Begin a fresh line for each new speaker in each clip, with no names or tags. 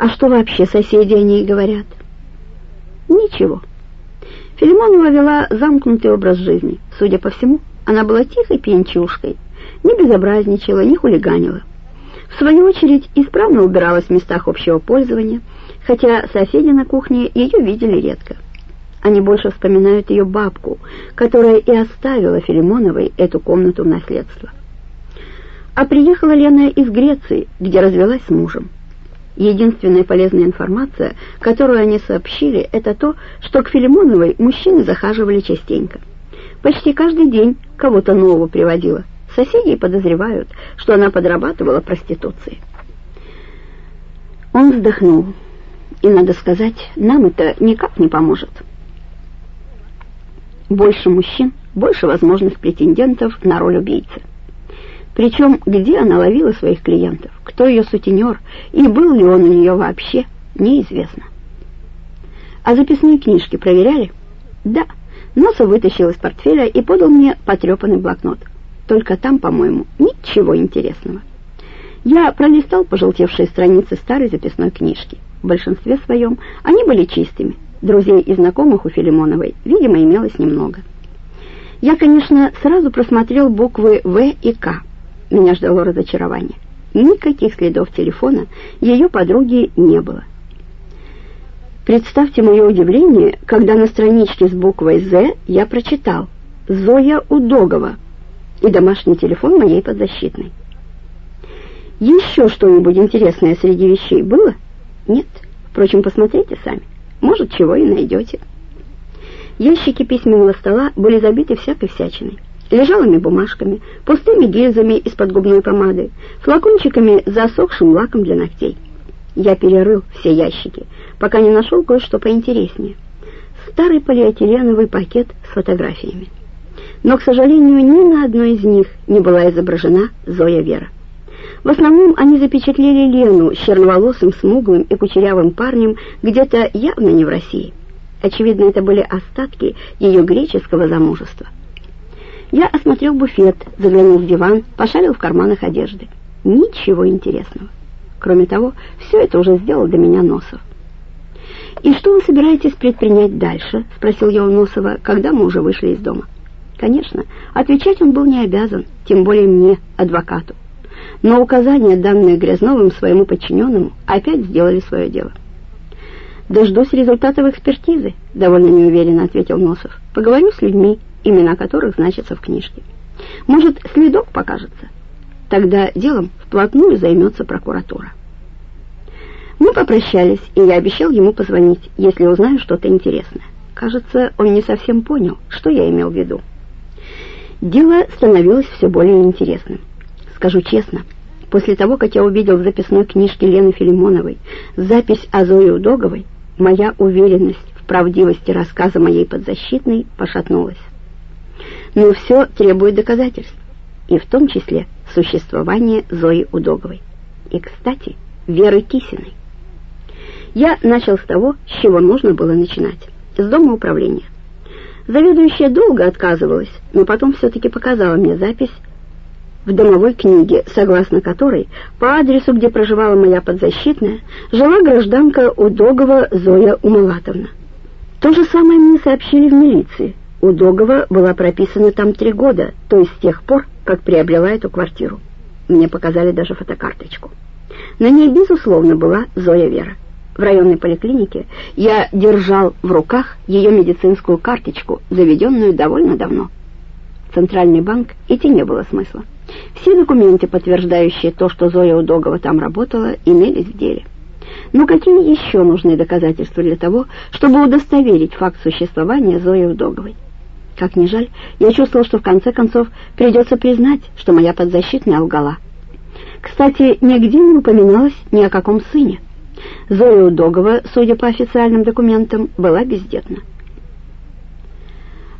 А что вообще соседи о ней говорят? Ничего. Филимонова вела замкнутый образ жизни. Судя по всему, она была тихой пьянчушкой, не безобразничала, не хулиганила. В свою очередь, исправно убиралась в местах общего пользования, хотя соседи на кухне ее видели редко. Они больше вспоминают ее бабку, которая и оставила Филимоновой эту комнату в наследство. А приехала Лена из Греции, где развелась с мужем. Единственная полезная информация, которую они сообщили, это то, что к Филимоновой мужчины захаживали частенько. Почти каждый день кого-то нового приводила. Соседи подозревают, что она подрабатывала проституцией. Он вздохнул. И, надо сказать, нам это никак не поможет. Больше мужчин, больше возможных претендентов на роль убийцы. Причем, где она ловила своих клиентов, кто ее сутенер и был ли он у нее вообще, неизвестно. А записные книжки проверяли? Да. Носов вытащил из портфеля и подал мне потрепанный блокнот. Только там, по-моему, ничего интересного. Я пролистал пожелтевшие страницы старой записной книжки. В большинстве своем они были чистыми. Друзей и знакомых у Филимоновой, видимо, имелось немного. Я, конечно, сразу просмотрел буквы «В» и «К», меня ждало разочарование. Никаких следов телефона ее подруги не было. Представьте мое удивление, когда на страничке с буквой «З» я прочитал «Зоя Удогова» и домашний телефон моей подзащитной. Еще что-нибудь интересное среди вещей было? Нет. Впрочем, посмотрите сами. Может, чего и найдете. Ящики письменного стола были забиты всякой всячиной лежалыми бумажками, пустыми гильзами из-под губной помады, флакончиками с засохшим лаком для ногтей. Я перерыл все ящики, пока не нашел кое-что поинтереснее. Старый полиэтиленовый пакет с фотографиями. Но, к сожалению, ни на одной из них не была изображена Зоя Вера. В основном они запечатлели Лену с черноволосым, смуглым и кучерявым парнем где-то явно не в России. Очевидно, это были остатки ее греческого замужества. Я осмотрел буфет, заглянул в диван, пошарил в карманах одежды. Ничего интересного. Кроме того, все это уже сделал для меня Носов. «И что вы собираетесь предпринять дальше?» — спросил я у Носова, когда мы уже вышли из дома. Конечно, отвечать он был не обязан, тем более мне, адвокату. Но указания, данные Грязновым своему подчиненному, опять сделали свое дело. «Дождусь результатов экспертизы», — довольно неуверенно ответил Носов. «Поговорю с людьми, имена которых значатся в книжке. Может, следок покажется? Тогда делом вплотную займется прокуратура. Мы попрощались, и я обещал ему позвонить, если узнаю что-то интересное. Кажется, он не совсем понял, что я имел в виду. Дело становилось все более интересным. Скажу честно, после того, как я увидел в записной книжке Лены Филимоновой запись о Зое Удоговой, моя уверенность в правдивости рассказа моей подзащитной пошатнулась но все требует доказательств, и в том числе существование Зои Удоговой. И, кстати, Веры Кисиной. Я начал с того, с чего нужно было начинать, с дома управления. Заведующая долго отказывалась, но потом все-таки показала мне запись в домовой книге, согласно которой по адресу, где проживала моя подзащитная, жила гражданка Удогова Зоя Умалатовна. То же самое мне сообщили в милиции, у Догова была прописана там три года, то есть с тех пор, как приобрела эту квартиру. Мне показали даже фотокарточку. На ней, безусловно, была Зоя Вера. В районной поликлинике я держал в руках ее медицинскую карточку, заведенную довольно давно. Центральный банк идти не было смысла. Все документы, подтверждающие то, что Зоя Удогова там работала, имелись в деле. Но какие еще нужны доказательства для того, чтобы удостоверить факт существования Зои Удоговой? Как ни жаль, я чувствовал, что в конце концов придется признать, что моя подзащитная лгала. Кстати, нигде не упоминалось ни о каком сыне. Зоя Удогова, судя по официальным документам, была бездетна.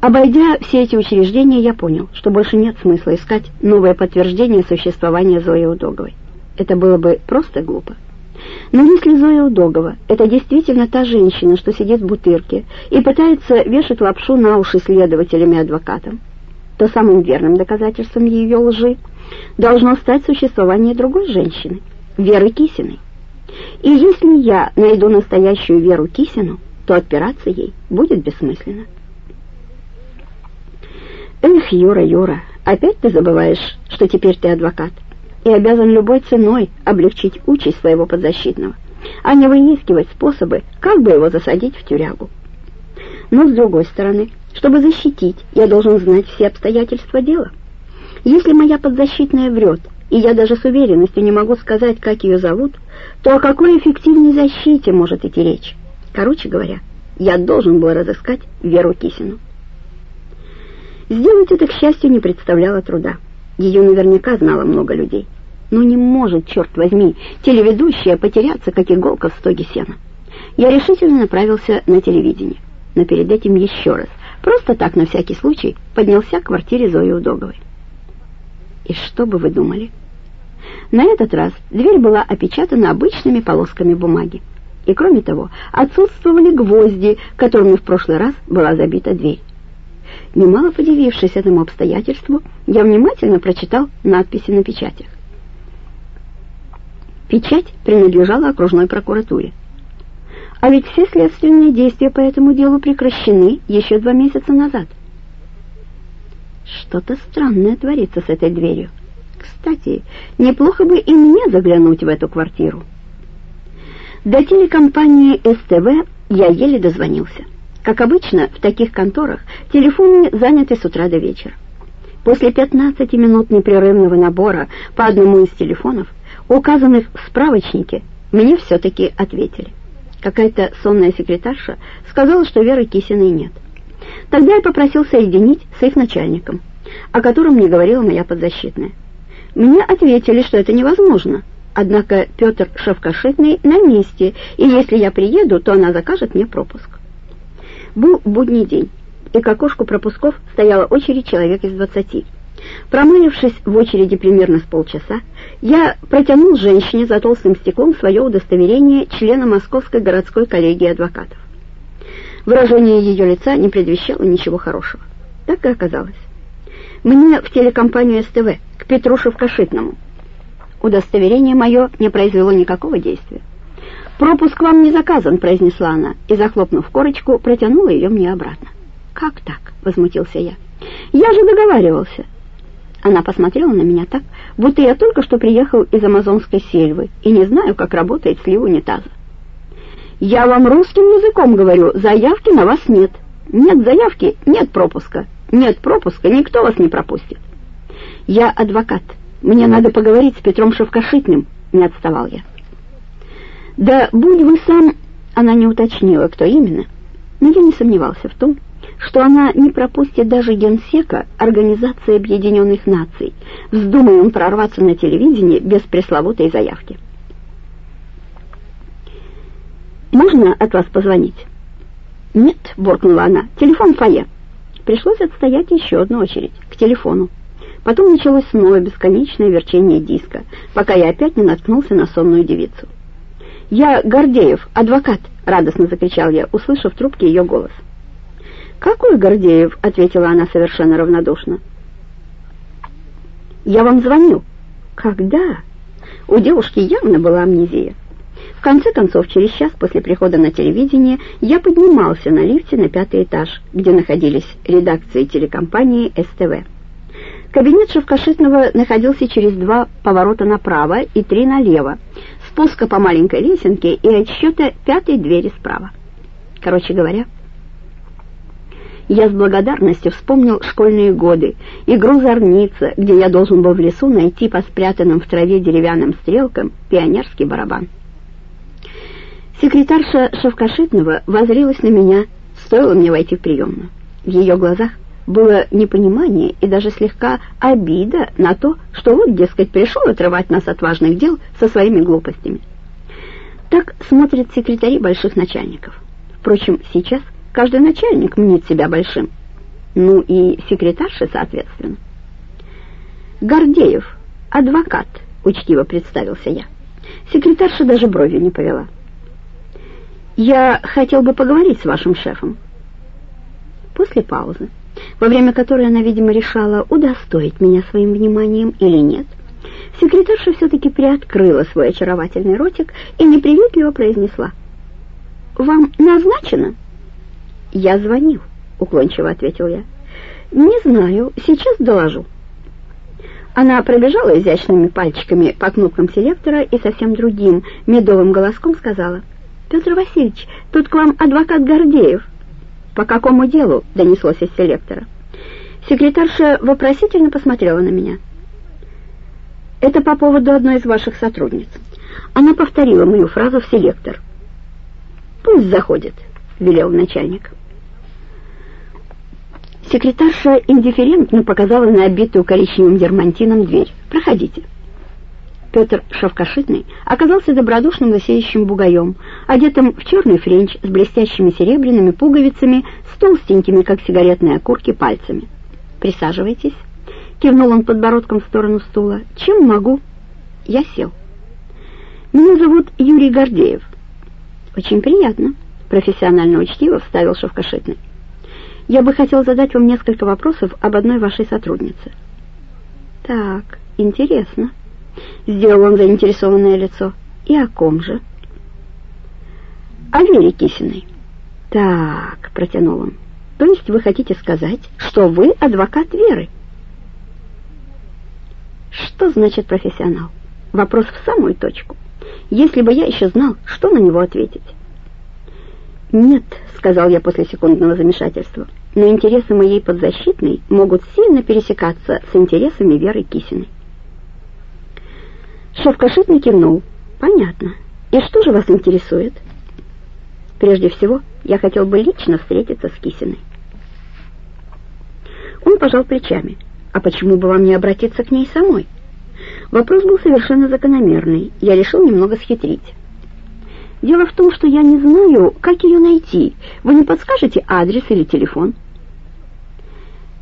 Обойдя все эти учреждения, я понял, что больше нет смысла искать новое подтверждение существования Зои Удоговой. Это было бы просто глупо. Но если Зоя Удогова — это действительно та женщина, что сидит в бутырке и пытается вешать лапшу на уши следователям и адвокатам, то самым верным доказательством ее лжи должно стать существование другой женщины, Веры Кисиной. И если я найду настоящую Веру Кисину, то отпираться ей будет бессмысленно. Эх, Юра, Юра, опять ты забываешь, что теперь ты адвокат и обязан любой ценой облегчить участь своего подзащитного, а не выискивать способы, как бы его засадить в тюрягу. Но, с другой стороны, чтобы защитить, я должен знать все обстоятельства дела. Если моя подзащитная врет, и я даже с уверенностью не могу сказать, как ее зовут, то о какой эффективной защите может идти речь? Короче говоря, я должен был разыскать Веру Кисину. Сделать это, к счастью, не представляло труда. Ее наверняка знало много людей. Но не может, черт возьми, телеведущая потеряться, как иголка в стоге сена. Я решительно направился на телевидение. Но перед этим еще раз, просто так, на всякий случай, поднялся к квартире Зои Удоговой. И что бы вы думали? На этот раз дверь была опечатана обычными полосками бумаги. И кроме того, отсутствовали гвозди, которыми в прошлый раз была забита дверь. Немало подивившись этому обстоятельству, я внимательно прочитал надписи на печатях. Печать принадлежала окружной прокуратуре. А ведь все следственные действия по этому делу прекращены еще два месяца назад. Что-то странное творится с этой дверью. Кстати, неплохо бы и мне заглянуть в эту квартиру. До телекомпании СТВ я еле дозвонился. Как обычно, в таких конторах телефоны заняты с утра до вечера. После 15 минут непрерывного набора по одному из телефонов, указанных в справочнике, мне все-таки ответили. Какая-то сонная секретарша сказала, что Веры Кисиной нет. Тогда я попросил соединить с их начальником, о котором мне говорила моя подзащитная. Мне ответили, что это невозможно, однако Петр Шевкашитный на месте, и если я приеду, то она закажет мне пропуск. Был будний день, и к окошку пропусков стояла очередь человек из двадцати. Промылившись в очереди примерно с полчаса, я протянул женщине за толстым стеклом свое удостоверение члена Московской городской коллегии адвокатов. Выражение ее лица не предвещало ничего хорошего. Так и оказалось. Мне в телекомпанию СТВ, к Петру Шевкашитному. Удостоверение мое не произвело никакого действия. «Пропуск вам не заказан», — произнесла она, и, захлопнув корочку, протянула ее мне обратно. «Как так?» — возмутился я. «Я же договаривался». Она посмотрела на меня так, будто я только что приехал из амазонской сельвы и не знаю, как работает слив унитаза. «Я вам русским языком говорю, заявки на вас нет. Нет заявки, нет пропуска. Нет пропуска, никто вас не пропустит». «Я адвокат. Мне надо поговорить с Петром Шевкашитным», — не отставал я. Да будь вы сам, она не уточнила, кто именно, но я не сомневался в том, что она не пропустит даже генсека Организации Объединенных Наций, вздумая он прорваться на телевидение без пресловутой заявки. «Можно от вас позвонить?» «Нет», — буркнула она, — «телефон фойе». Пришлось отстоять еще одну очередь, к телефону. Потом началось снова бесконечное верчение диска, пока я опять не наткнулся на сонную девицу. «Я Гордеев, адвокат!» — радостно закричал я, услышав в трубке ее голос. «Какой Гордеев?» — ответила она совершенно равнодушно. «Я вам звоню». «Когда?» У девушки явно была амнезия. В конце концов, через час после прихода на телевидение я поднимался на лифте на пятый этаж, где находились редакции телекомпании СТВ. Кабинет Шевкашитного находился через два поворота направо и три налево, спуска по маленькой лесенке и отсчета пятой двери справа. Короче говоря, я с благодарностью вспомнил школьные годы, игру «Зорница», где я должен был в лесу найти по спрятанным в траве деревянным стрелкам пионерский барабан. Секретарша Шевкашитного возрилась на меня, стоило мне войти в приемную. В ее глазах было непонимание и даже слегка обида на то, что вот, дескать, пришел отрывать нас от важных дел со своими глупостями. Так смотрят секретари больших начальников. Впрочем, сейчас каждый начальник мнит себя большим. Ну и секретарши, соответственно. «Гордеев, адвокат», — учтиво представился я. Секретарша даже бровью не повела. «Я хотел бы поговорить с вашим шефом». После паузы во время которой она, видимо, решала, удостоить меня своим вниманием или нет, Секретарша все-таки приоткрыла свой очаровательный ротик и неприветливо произнесла. «Вам назначено?» «Я звонил», — уклончиво ответил я. «Не знаю, сейчас доложу». Она пробежала изящными пальчиками по кнопкам селектора и совсем другим медовым голоском сказала. «Петр Васильевич, тут к вам адвокат Гордеев». «По какому делу?» — донеслось из селектора. Секретарша вопросительно посмотрела на меня. «Это по поводу одной из ваших сотрудниц». Она повторила мою фразу в селектор. «Пусть заходит», — велел начальник. Секретарша индифферентно показала на обитую коричневым дермантином дверь. «Проходите». Петр Шовкашитный оказался добродушным лысеющим бугаем, одетым в черный френч с блестящими серебряными пуговицами, с толстенькими, как сигаретные окурки, пальцами. «Присаживайтесь», — кивнул он подбородком в сторону стула. «Чем могу?» Я сел. «Меня зовут Юрий Гордеев». «Очень приятно», — профессионально учтиво вставил Шовкашитный. «Я бы хотел задать вам несколько вопросов об одной вашей сотруднице». «Так, интересно». Сделал он заинтересованное лицо. «И о ком же?» «О Вере Кисиной». «Так», — протянул он. «То есть вы хотите сказать, что вы адвокат Веры?» «Что значит профессионал?» Вопрос в самую точку. Если бы я еще знал, что на него ответить. «Нет», — сказал я после секундного замешательства, «но интересы моей подзащитной могут сильно пересекаться с интересами Веры Кисиной». Шовкашитный кивнул. «Понятно. И что же вас интересует?» «Прежде всего, я хотел бы лично встретиться с Кисиной». Он пожал плечами. «А почему бы вам не обратиться к ней самой?» Вопрос был совершенно закономерный. Я решил немного схитрить. «Дело в том, что я не знаю, как ее найти. Вы не подскажете адрес или телефон?»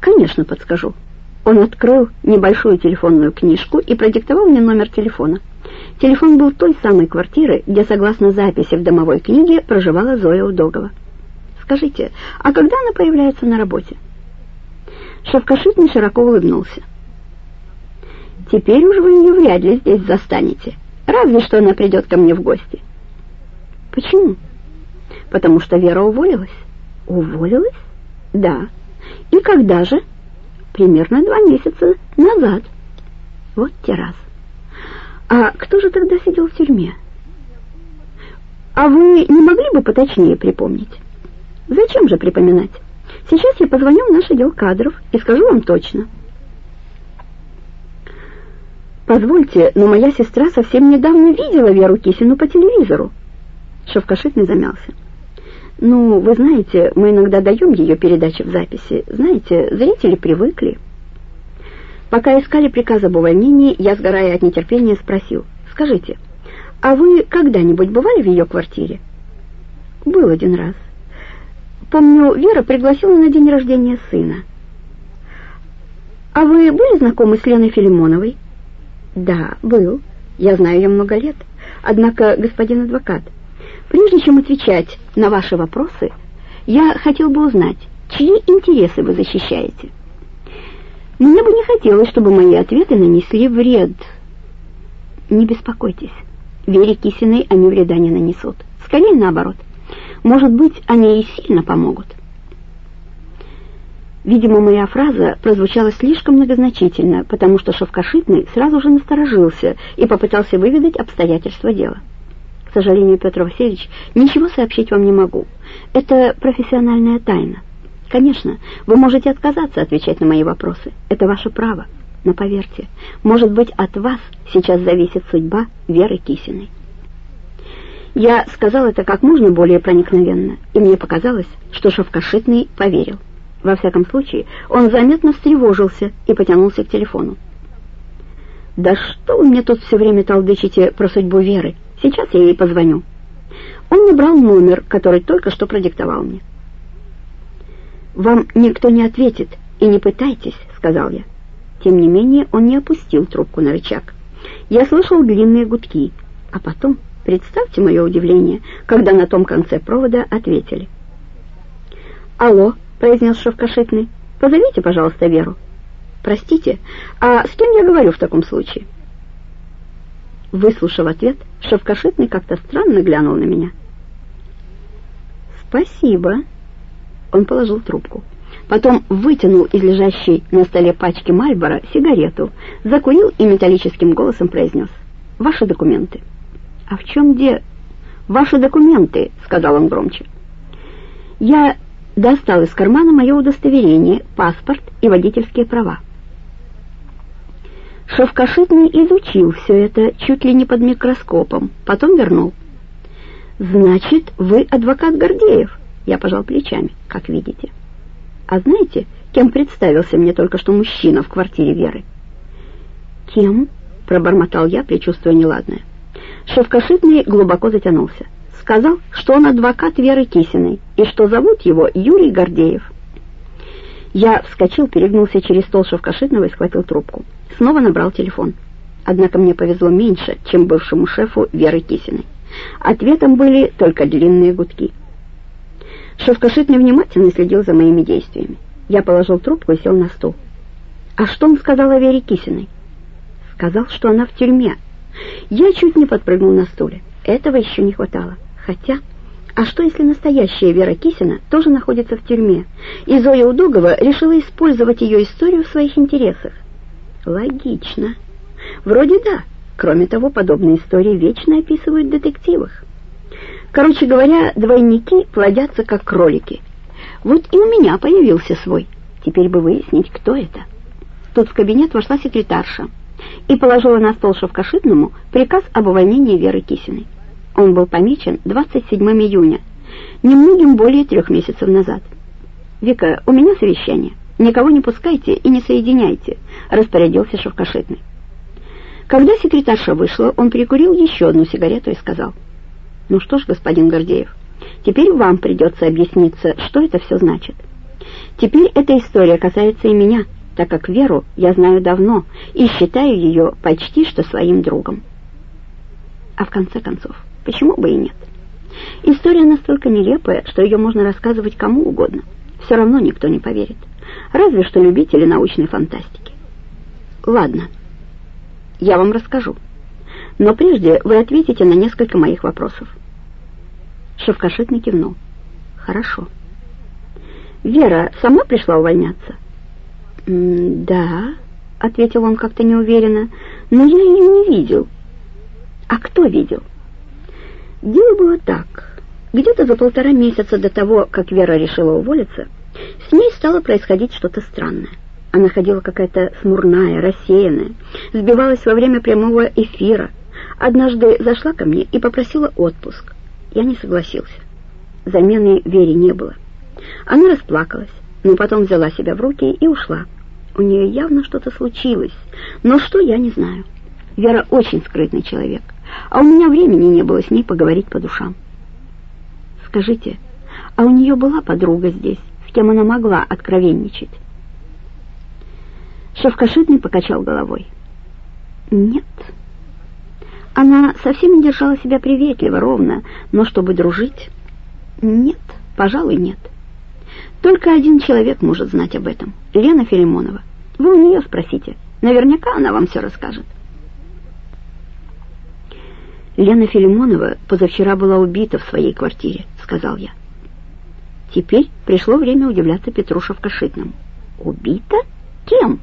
«Конечно, подскажу. Он открыл небольшую телефонную книжку и продиктовал мне номер телефона. Телефон был той самой квартиры, где, согласно записи в домовой книге, проживала Зоя Удогова. «Скажите, а когда она появляется на работе?» Шовкашитный широко улыбнулся. «Теперь уж вы ее вряд ли здесь застанете, разве что она придет ко мне в гости». «Почему?» «Потому что Вера уволилась». «Уволилась?» «Да». «И когда же?» Примерно два месяца назад. Вот те раз. А кто же тогда сидел в тюрьме? А вы не могли бы поточнее припомнить? Зачем же припоминать? Сейчас я позвоню в наш отдел кадров и скажу вам точно. Позвольте, но моя сестра совсем недавно видела Веру Кисину по телевизору. Шовкашитный замялся. Ну, вы знаете, мы иногда даем ее передачи в записи. Знаете, зрители привыкли. Пока искали приказ об увольнении, я, сгорая от нетерпения, спросил. Скажите, а вы когда-нибудь бывали в ее квартире? Был один раз. Помню, Вера пригласила на день рождения сына. А вы были знакомы с Леной Филимоновой? Да, был. Я знаю ее много лет. Однако, господин адвокат, Прежде чем отвечать на ваши вопросы, я хотел бы узнать, чьи интересы вы защищаете. Мне бы не хотелось, чтобы мои ответы нанесли вред. Не беспокойтесь, Вере Кисиной они вреда не нанесут. Скорее наоборот. Может быть, они ей сильно помогут. Видимо, моя фраза прозвучала слишком многозначительно, потому что Шовкашитный сразу же насторожился и попытался выведать обстоятельства дела. Сожалению, Петр Васильевич, ничего сообщить вам не могу. Это профессиональная тайна. Конечно, вы можете отказаться отвечать на мои вопросы. Это ваше право. Но поверьте, может быть, от вас сейчас зависит судьба Веры Кисиной. Я сказал это как можно более проникновенно, и мне показалось, что Шовкашитный поверил. Во всяком случае, он заметно встревожился и потянулся к телефону. «Да что вы мне тут все время толдычите про судьбу Веры?» Сейчас я ей позвоню». Он набрал номер, который только что продиктовал мне. «Вам никто не ответит, и не пытайтесь», — сказал я. Тем не менее он не опустил трубку на рычаг. Я слышал длинные гудки, а потом, представьте мое удивление, когда на том конце провода ответили. «Алло», — произнес Шовкашитный, — «позовите, пожалуйста, Веру». «Простите, а с кем я говорю в таком случае?» Выслушав ответ, Шовкашитный как-то странно глянул на меня. «Спасибо». Он положил трубку. Потом вытянул из лежащей на столе пачки Мальбора сигарету, закурил и металлическим голосом произнес. «Ваши документы». «А в чем де...» «Ваши документы», — сказал он громче. Я достал из кармана мое удостоверение, паспорт и водительские права. Шовкашитный изучил все это чуть ли не под микроскопом, потом вернул. «Значит, вы адвокат Гордеев?» Я пожал плечами, как видите. «А знаете, кем представился мне только что мужчина в квартире Веры?» «Кем?» — пробормотал я, предчувствуя неладное. Шовкашитный глубоко затянулся. Сказал, что он адвокат Веры Кисиной и что зовут его Юрий Гордеев. Я вскочил, перегнулся через стол Шовкашитного и схватил трубку. Снова набрал телефон. Однако мне повезло меньше, чем бывшему шефу Веры Кисиной. Ответом были только длинные гудки. Шовкашитный внимательно следил за моими действиями. Я положил трубку и сел на стул. «А что он сказал о Вере Кисиной?» «Сказал, что она в тюрьме». Я чуть не подпрыгнул на стуле. Этого еще не хватало. Хотя... А что, если настоящая Вера Кисина тоже находится в тюрьме, и Зоя Удогова решила использовать ее историю в своих интересах? Логично. Вроде да. Кроме того, подобные истории вечно описывают в детективах. Короче говоря, двойники плодятся как кролики. Вот и у меня появился свой. Теперь бы выяснить, кто это. Тут в кабинет вошла секретарша и положила на стол Шовкашитному приказ об увольнении Веры Кисиной. Он был помечен 27 июня, немногим более трех месяцев назад. «Вика, у меня совещание. Никого не пускайте и не соединяйте», — распорядился Шовкашитный. Когда секретарша вышла, он прикурил еще одну сигарету и сказал, «Ну что ж, господин Гордеев, теперь вам придется объясниться, что это все значит. Теперь эта история касается и меня, так как Веру я знаю давно и считаю ее почти что своим другом. А в конце концов, Почему бы и нет? История настолько нелепая, что ее можно рассказывать кому угодно. Все равно никто не поверит. Разве что любители научной фантастики. Ладно, я вам расскажу. Но прежде вы ответите на несколько моих вопросов. Шевкашитный кивнул. Хорошо. Вера сама пришла увольняться? Да, ответил он как-то неуверенно, но я ее не видел. А кто видел? Дело было так. Где-то за полтора месяца до того, как Вера решила уволиться, с ней стало происходить что-то странное. Она ходила какая-то смурная, рассеянная, сбивалась во время прямого эфира. Однажды зашла ко мне и попросила отпуск. Я не согласился. Замены Вере не было. Она расплакалась, но потом взяла себя в руки и ушла. У нее явно что-то случилось, но что, я не знаю. Вера очень скрытный человек а у меня времени не было с ней поговорить по душам. Скажите, а у нее была подруга здесь, с кем она могла откровенничать? Шевкашитный покачал головой. Нет. Она совсем не держала себя приветливо, ровно, но чтобы дружить... Нет, пожалуй, нет. Только один человек может знать об этом. Лена Филимонова. Вы у нее спросите. Наверняка она вам все расскажет. Лена Филимонова позавчера была убита в своей квартире, сказал я. Теперь пришло время удивляться Петру Шовкашитному. Убита? Кем?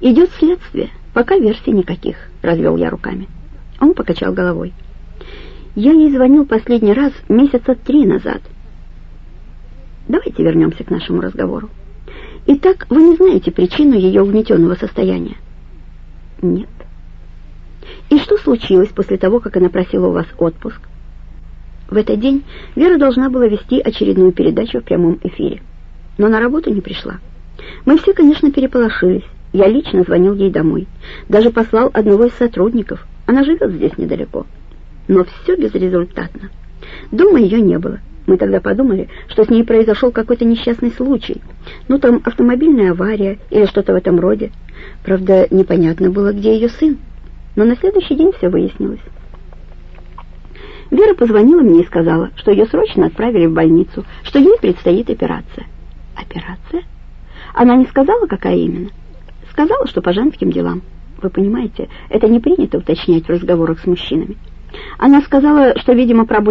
Идет следствие, пока версий никаких, развел я руками. Он покачал головой. Я ей звонил последний раз месяца три назад. Давайте вернемся к нашему разговору. Итак, вы не знаете причину ее угнетенного состояния? Нет. И что случилось после того, как она просила у вас отпуск? В этот день Вера должна была вести очередную передачу в прямом эфире. Но на работу не пришла. Мы все, конечно, переполошились. Я лично звонил ей домой. Даже послал одного из сотрудников. Она живет здесь недалеко. Но все безрезультатно. Дома ее не было. Мы тогда подумали, что с ней произошел какой-то несчастный случай. Ну, там автомобильная авария или что-то в этом роде. Правда, непонятно было, где ее сын. Но на следующий день все выяснилось. Вера позвонила мне и сказала, что ее срочно отправили в больницу, что ей предстоит операция. Операция? Она не сказала, какая именно? Сказала, что по женским делам. Вы понимаете, это не принято уточнять в разговорах с мужчинами. Она сказала, что, видимо, пробудет